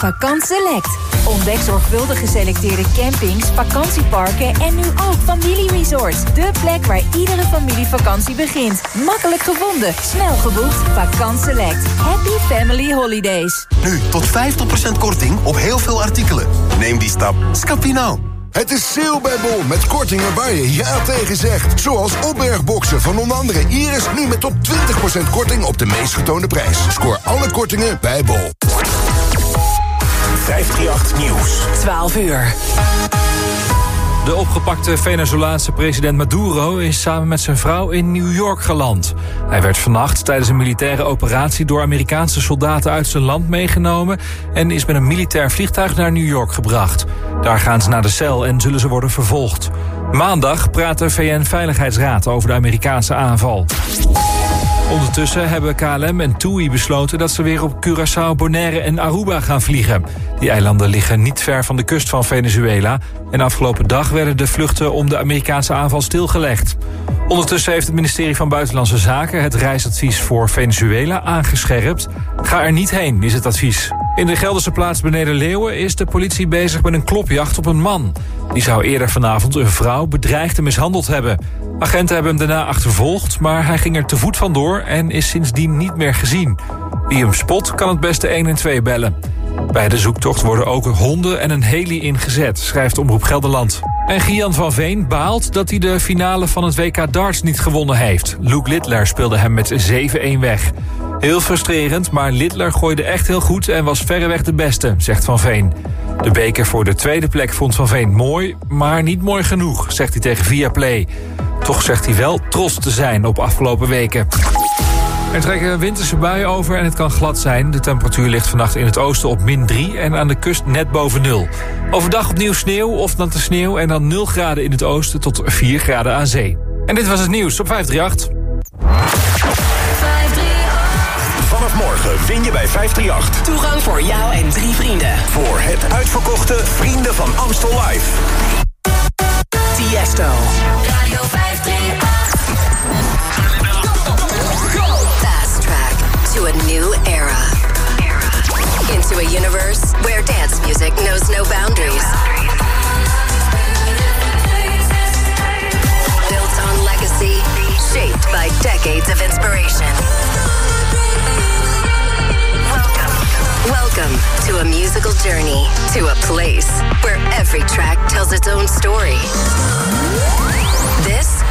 Vakant Select. Ontdek zorgvuldig geselecteerde campings, vakantieparken en nu ook familieresorts. De plek waar iedere familievakantie begint. Makkelijk gevonden, snel geboekt. Vakant Select. Happy Family Holidays. Nu tot 50% korting op heel veel artikelen. Neem die stap. Scapino. Het is sale bij Bol met kortingen waar je ja tegen zegt. Zoals opbergboxen van onder andere Iris nu met tot 20% korting op de meest getoonde prijs. Scoor alle kortingen bij Bol. 538 Nieuws. 12 uur. De opgepakte Venezolaanse president Maduro is samen met zijn vrouw in New York geland. Hij werd vannacht tijdens een militaire operatie door Amerikaanse soldaten uit zijn land meegenomen en is met een militair vliegtuig naar New York gebracht. Daar gaan ze naar de cel en zullen ze worden vervolgd. Maandag praat de VN-veiligheidsraad over de Amerikaanse aanval. Ondertussen hebben KLM en TUI besloten dat ze weer op Curaçao, Bonaire en Aruba gaan vliegen. Die eilanden liggen niet ver van de kust van Venezuela. En afgelopen dag werden de vluchten om de Amerikaanse aanval stilgelegd. Ondertussen heeft het ministerie van Buitenlandse Zaken het reisadvies voor Venezuela aangescherpt. Ga er niet heen, is het advies. In de Gelderse plaats Beneden Leeuwen is de politie bezig met een klopjacht op een man. Die zou eerder vanavond een vrouw bedreigd en mishandeld hebben. Agenten hebben hem daarna achtervolgd, maar hij ging er te voet vandoor en is sindsdien niet meer gezien. Wie hem spot kan het beste 112 bellen. Bij de zoektocht worden ook honden en een heli ingezet, schrijft Omroep Gelderland. En Gian van Veen baalt dat hij de finale van het WK darts niet gewonnen heeft. Luke Littler speelde hem met 7-1 weg. Heel frustrerend, maar Littler gooide echt heel goed en was verreweg de beste, zegt Van Veen. De beker voor de tweede plek vond Van Veen mooi, maar niet mooi genoeg, zegt hij tegen Viaplay. Toch zegt hij wel trots te zijn op afgelopen weken. Er trekken winterse buien over en het kan glad zijn. De temperatuur ligt vannacht in het oosten op min 3 en aan de kust net boven nul. Overdag opnieuw sneeuw of natte sneeuw en dan 0 graden in het oosten tot 4 graden aan zee. En dit was het nieuws op 538. Vanaf morgen win je bij 538. Toegang voor jou en drie vrienden. Voor het uitverkochte Vrienden van Amstel Live. Tiesto. Radio 538. Track to a new era. Into a universe where dance music knows no boundaries. Built on legacy, shaped by decades of inspiration. Welcome. Welcome to a musical journey to a place where every track tells its own story. This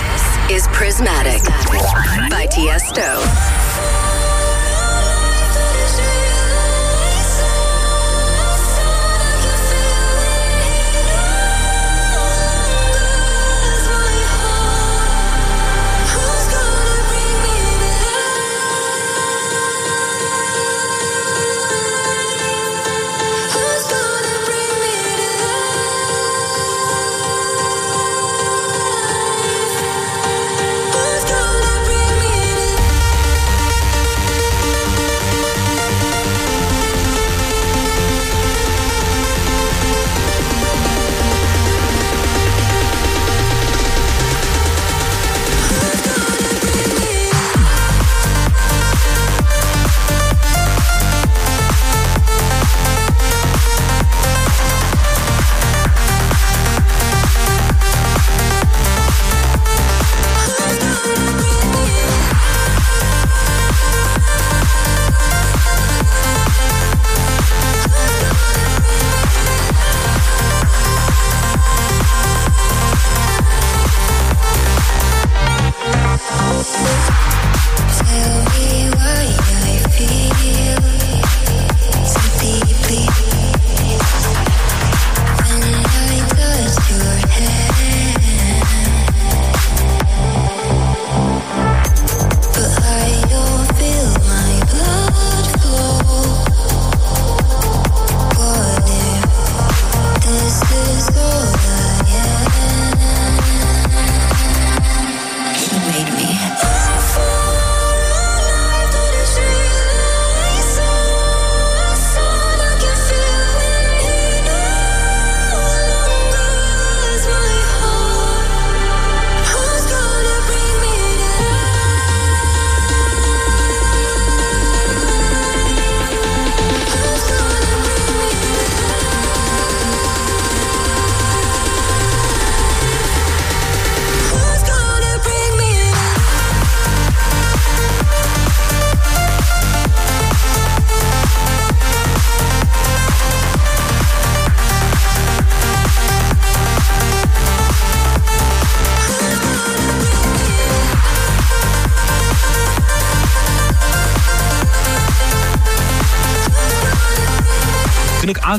is Prismatic by Tiesto.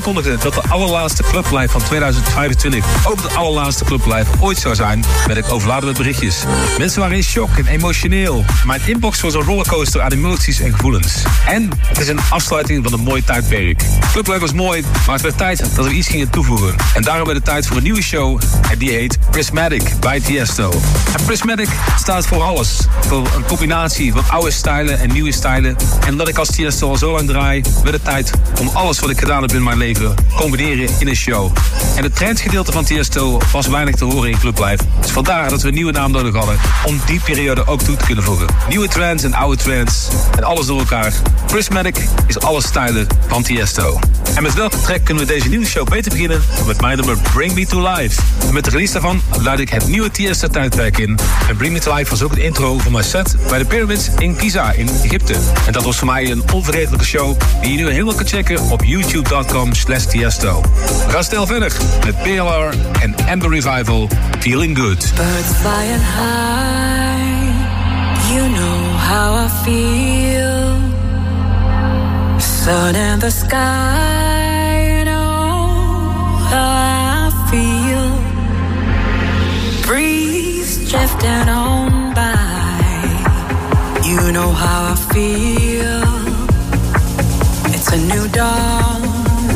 Toen ik aankondigde dat de allerlaatste clublife van 2025 ook de allerlaatste clublife ooit zou zijn, werd ik overladen met berichtjes. Mensen waren in shock en emotioneel. Mijn inbox was een rollercoaster aan emoties en gevoelens. En het is een afsluiting van een mooi tijdperk. Clublife was mooi, maar het werd tijd dat we iets gingen toevoegen. En daarom werd het tijd voor een nieuwe show en die heet Prismatic bij Tiesto. En Prismatic staat voor alles. Voor een combinatie van oude stijlen en nieuwe stijlen. En omdat ik als Tiesto al zo lang draai, werd het tijd om alles wat ik gedaan heb in mijn leven combineren in een show. En het trendgedeelte van Tiesto was weinig te horen in Club Life. Dus vandaar dat we een nieuwe naam nodig hadden om die periode ook toe te kunnen voegen. Nieuwe trends en oude trends en alles door elkaar. Prismatic is alle stijlen van Tiesto. En met welke track kunnen we deze nieuwe show beter beginnen met mijn nummer Bring Me To Life. En met de release daarvan luid ik het nieuwe Tiesto tijdperk in. En Bring Me To Life was ook het intro van mijn set bij de Pyramids in Giza in Egypte. En dat was voor mij een onvergetelijke show die je nu helemaal kan checken op youtube.com slash Tiesto. Gaan snel verder met PLR en Amber Revival Feeling Good. Birds flying high, you know how I feel. Sun in the sky, you know how I feel. Breeze drifting on by, you know how I feel. It's a new dawn,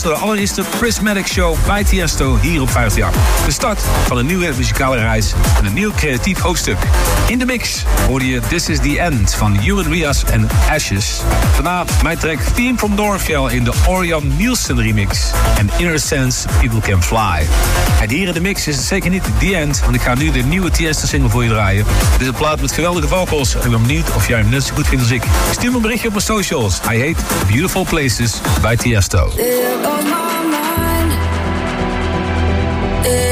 De allereerste Prismatic Show bij Tiesto hier op 538. De start van een nieuwe muzikale reis en een nieuw creatief hoofdstuk. In de mix hoorde je This Is The End van Ewan Rias en Ashes. Daarna mijn track Theme from Northfjell in de Orion Nielsen remix. En Inner Sense People Can Fly. En hier in de mix is het zeker niet The End, want ik ga nu de nieuwe Tiesto single voor je draaien. Dit is een plaat met geweldige vocals en ik ben benieuwd of jij hem net zo goed vindt als ik. Stuur me een berichtje op mijn socials. Hij heet Beautiful Places bij Tiesto. on my mind. It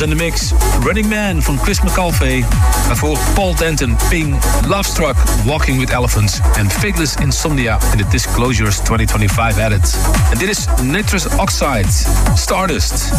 In de mix. Running Man van Chris McAlvey. Daarvoor Paul Denton, Ping, Love Struck, Walking with Elephants en Fakeless Insomnia in de Disclosures 2025 edit. En dit is Nitrous Oxide, Stardust.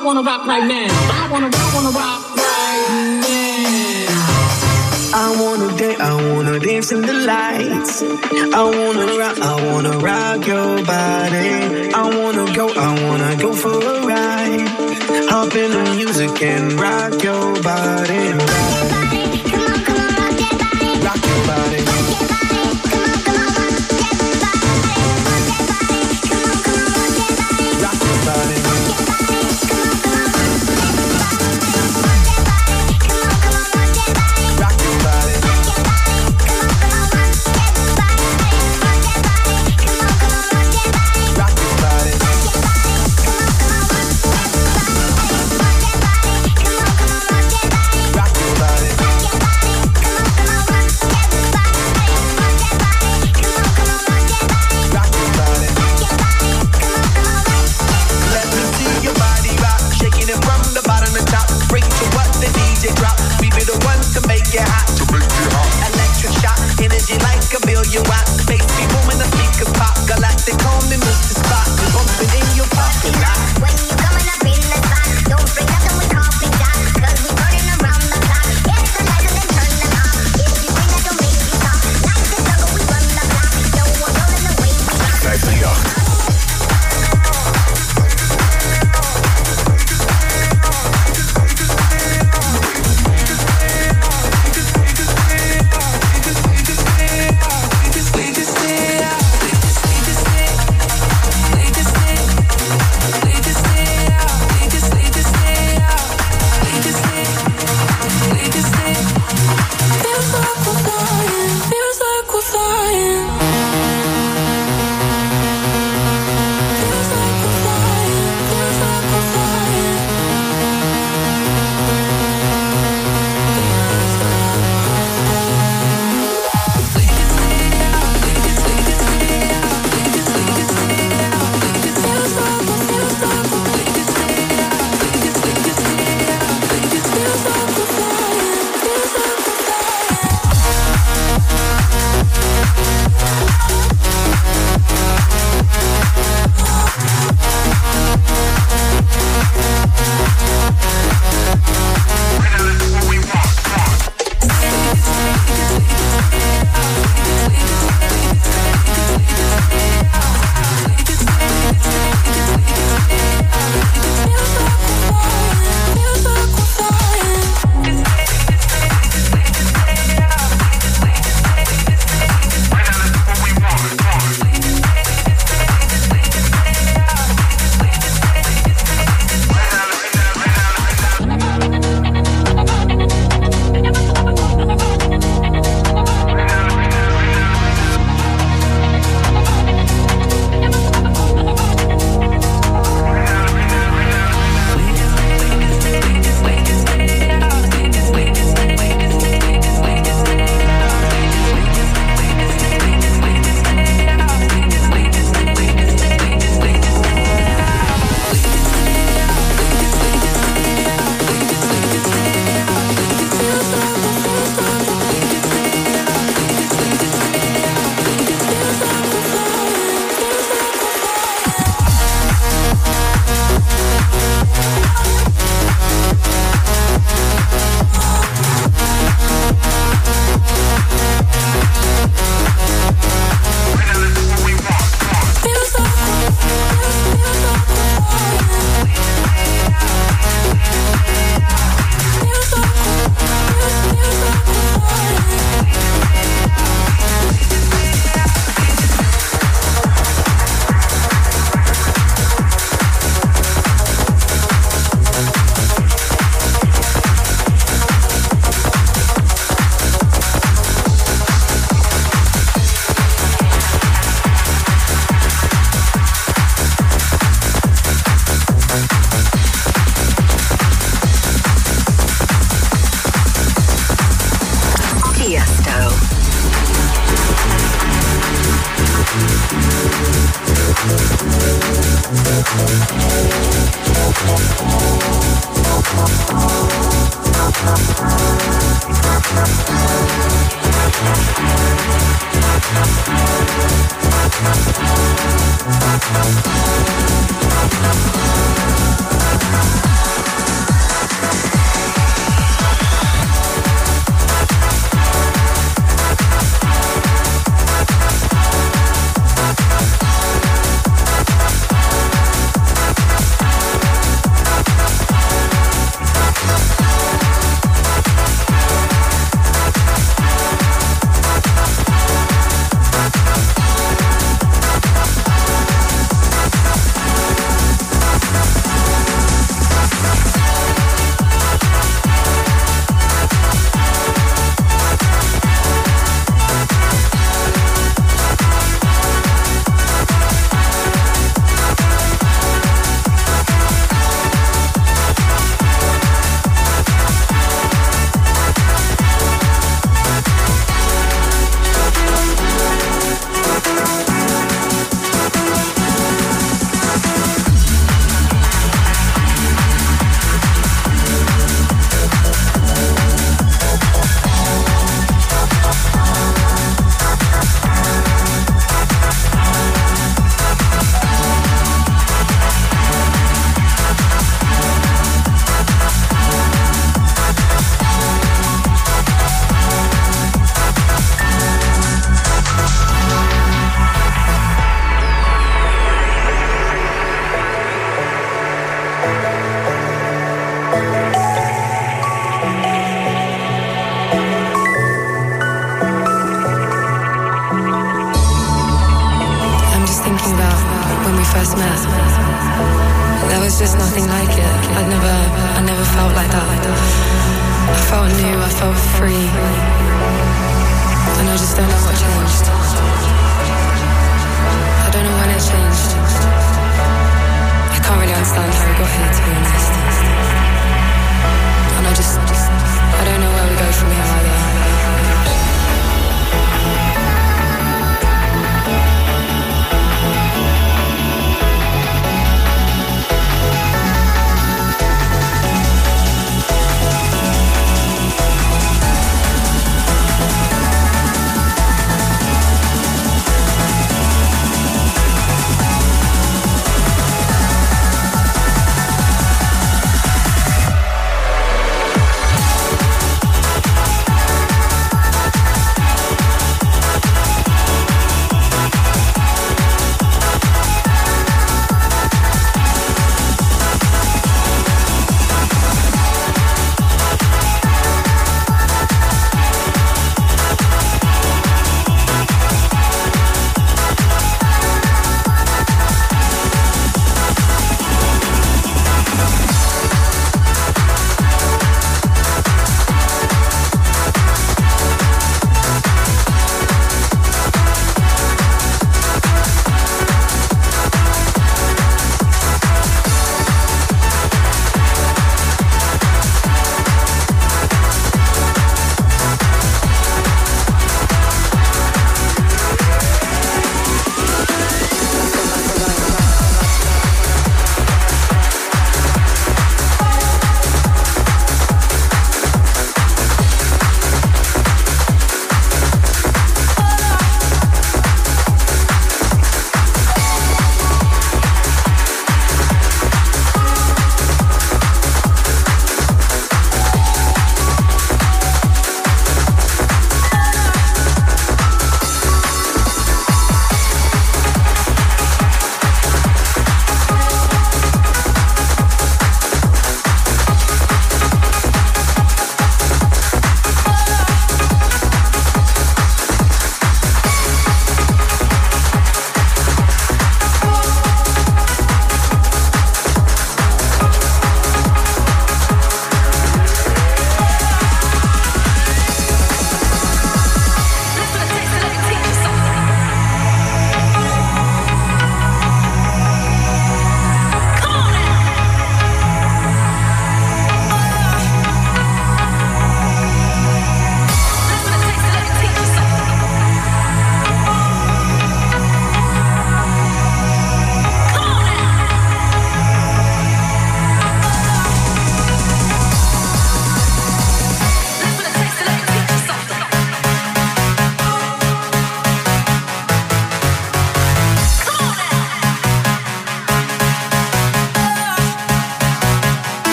I wanna, rock right now. I wanna, I wanna rock right now. I wanna dance, I wanna dance in the lights. I wanna rock, I wanna rock your body. I wanna go, I wanna go for a ride. Hop in the music and rock your body. Rock your body. Rock your body. Rock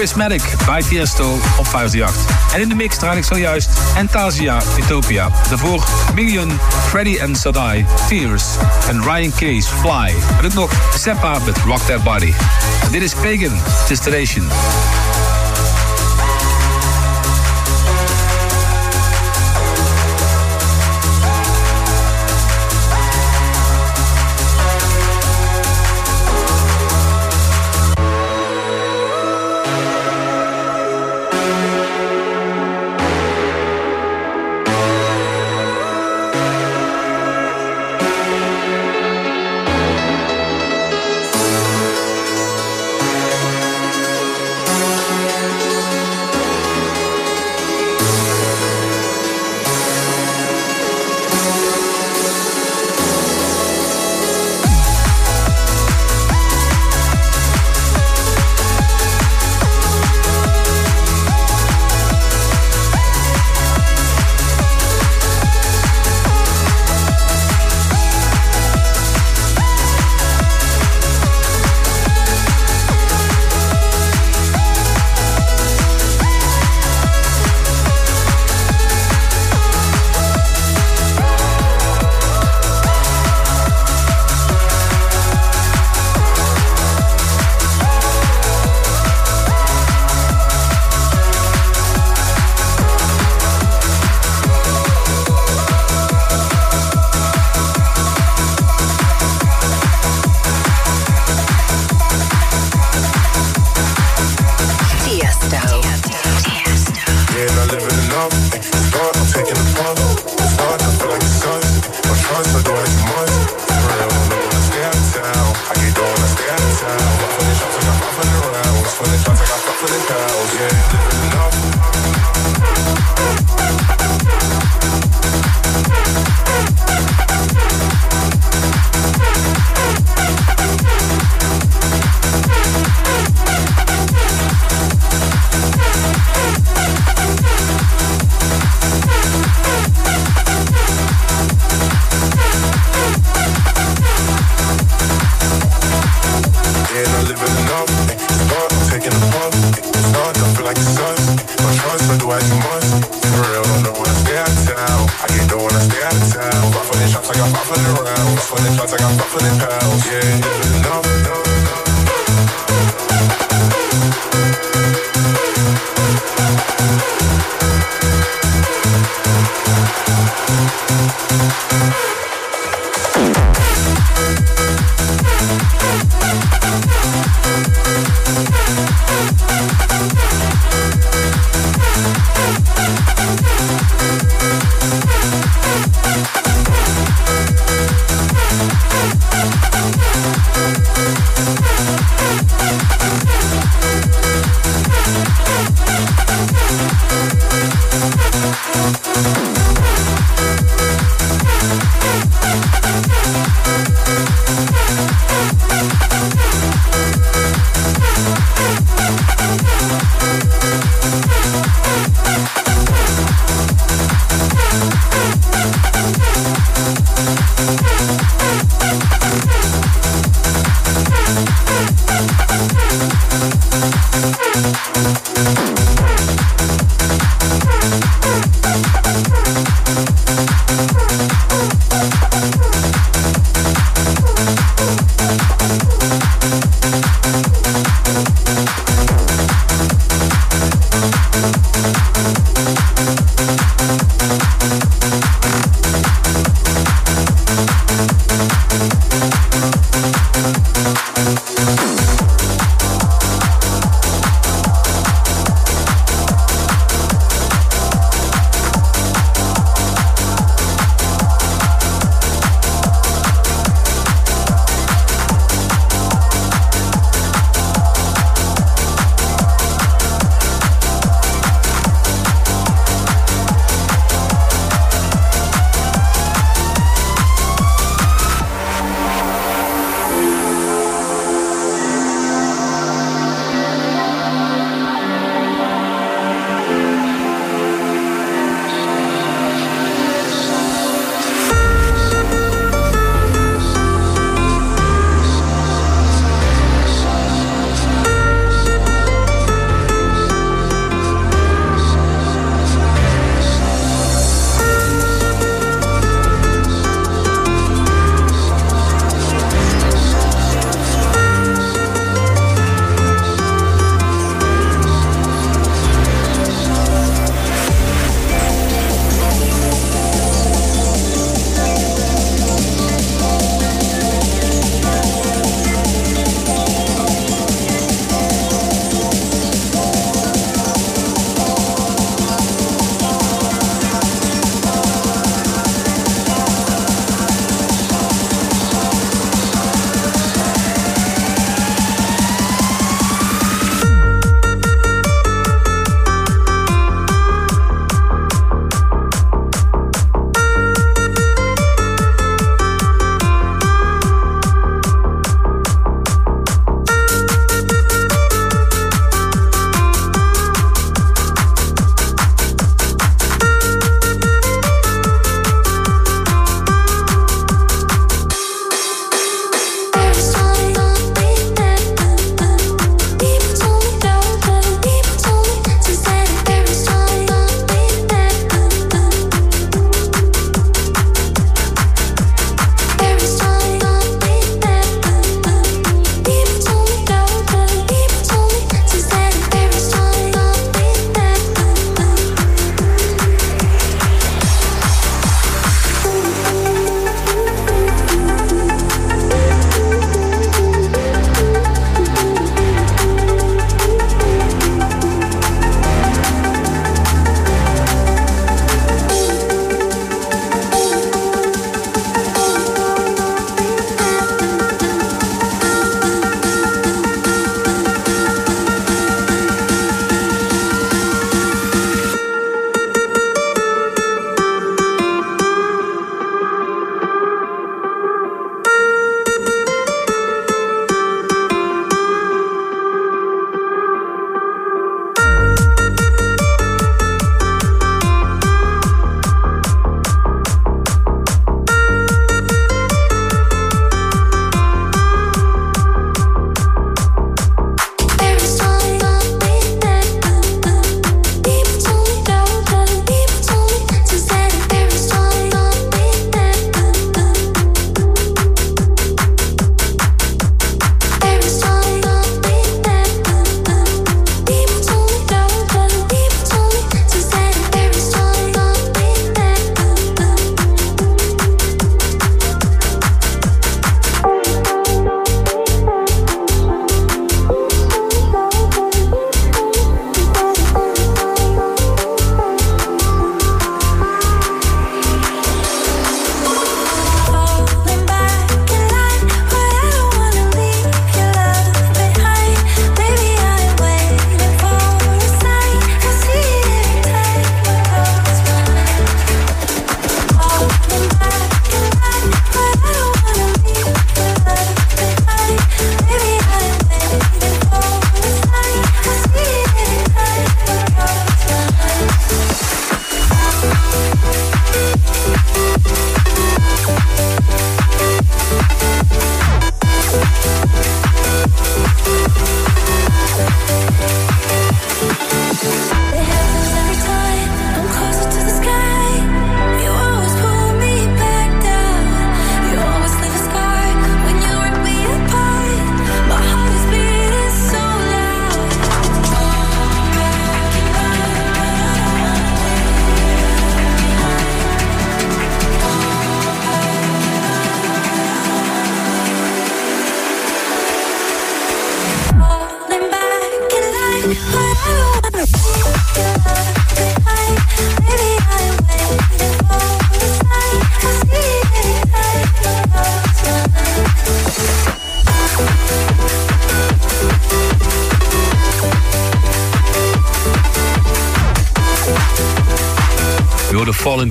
Prismatic bij Tiesto op 538. En in de mix draai ik zojuist Antasia Utopia. Daarvoor Million, Freddy and Sadai, Tears en Ryan Case, Fly. En ook nog Seppa met Rock That Body. Dit is Pagan, Destination.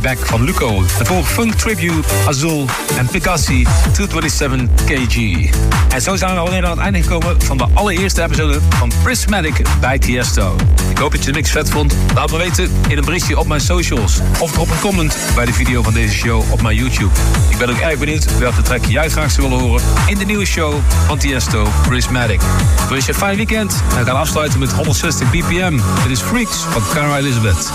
Back van Luco. Volgt Funk Tribute, Azul en Picassi 227 kg. En zo zijn we alweer aan het einde gekomen van de allereerste episode van Prismatic bij Tiesto. Ik hoop dat je de mix vet vond. Laat me weten in een berichtje op mijn socials. Of drop een comment bij de video van deze show op mijn YouTube. Ik ben ook erg benieuwd welke track jij graag zou willen horen in de nieuwe show van Tiesto, Prismatic. Ik wens je een fijn weekend en we gaan afsluiten met 160 BPM. Dit is Freaks van Cara Elizabeth.